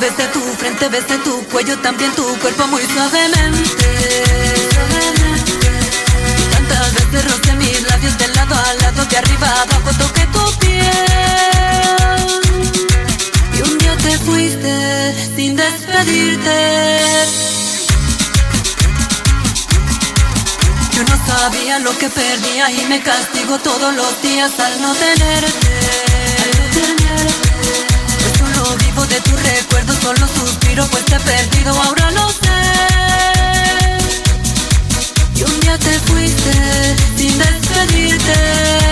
Besé tu frente, besé tu cuello, también tu cuerpo muy suavemente. Tantas veces rocé mis labios de lado a lado, de arriba a abajo toqué tu piel. Y un día te fuiste sin despedirte. Yo no sabía lo que perdía y me castigo todos los días al no tenerte. Un día te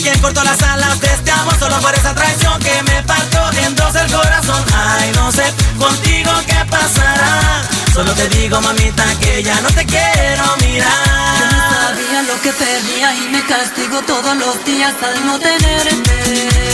quien cortó las alas de este amor Solo por esa traición que me partió en dos el corazón. Ay, no sé contigo qué pasará. Solo te digo, mamita, que ya no te quiero Yo no mirar sabía lo que perdía y me castigo todos los días al no tenerte.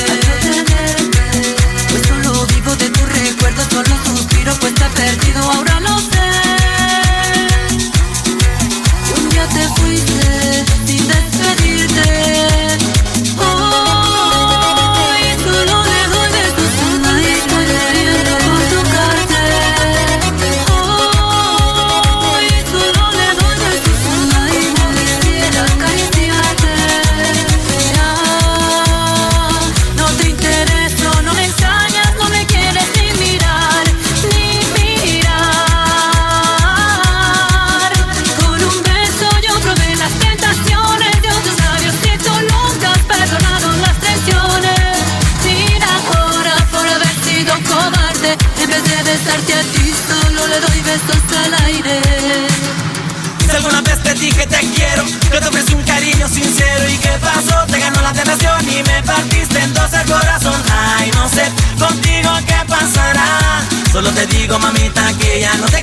Doy besos al aire. Si alguna vez te dije te quiero Yo te ofrecí un cariño sincero ¿Y qué pasó? Te ganó la tentación Y me partiste en dos el corazón Ay, no sé contigo qué pasará Solo te digo, mamita, que ya no te